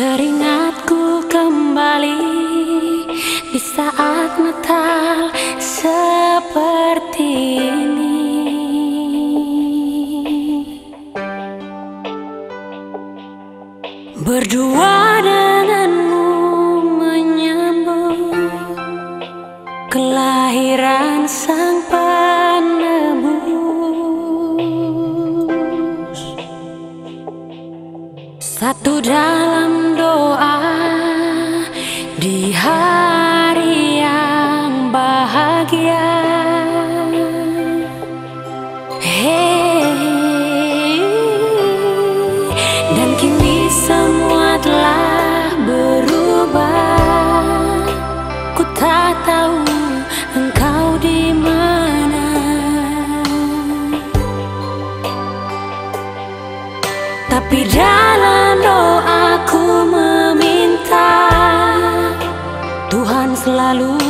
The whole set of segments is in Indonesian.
Teringatku kembali di saat Natal seperti ini. Berdua denganmu menyambut kelahiran sang penebus. Satu dalam selalu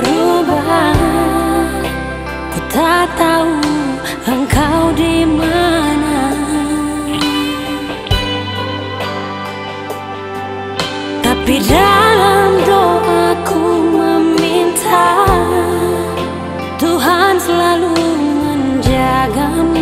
pagam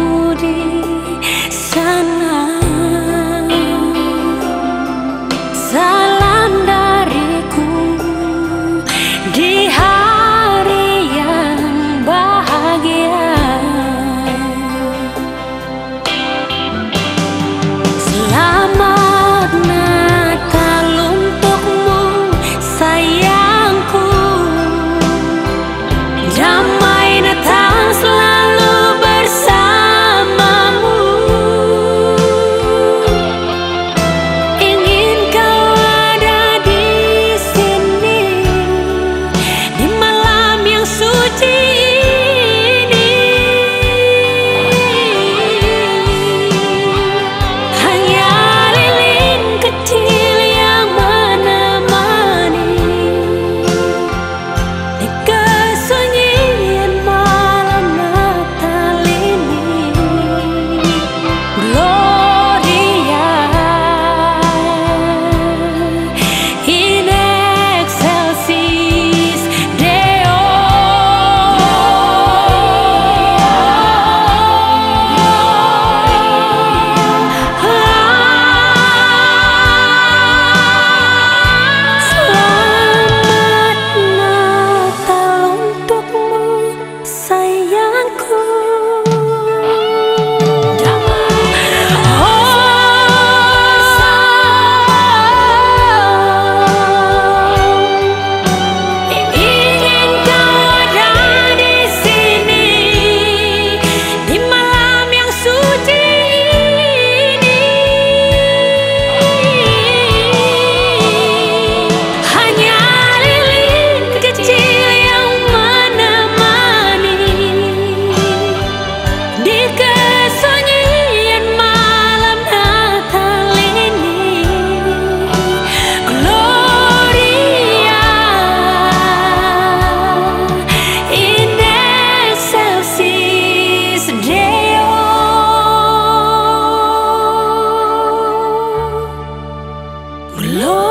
Oh Lord.